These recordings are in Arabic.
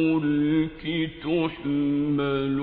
الْفُلْكِ تُحْمَلُونَ.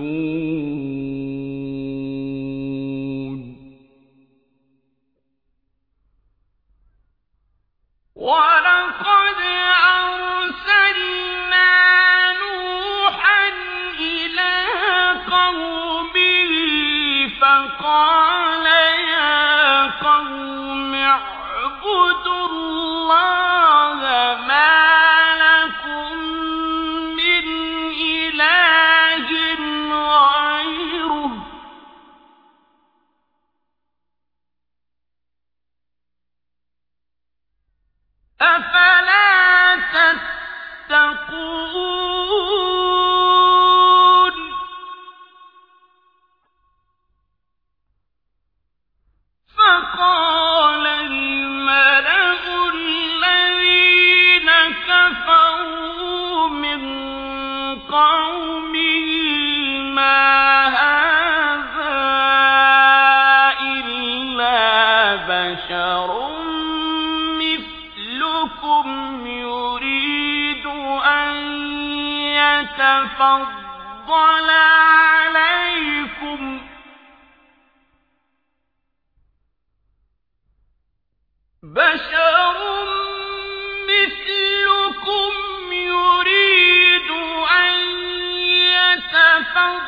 أفلا فضل عليكم. بشر مثلكم يريد أن يتفضل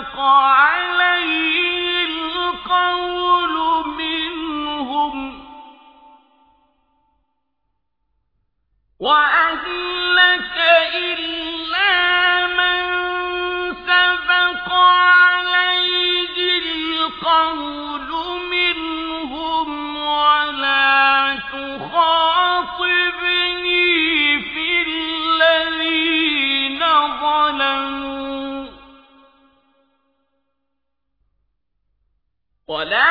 سبق ¡Hola!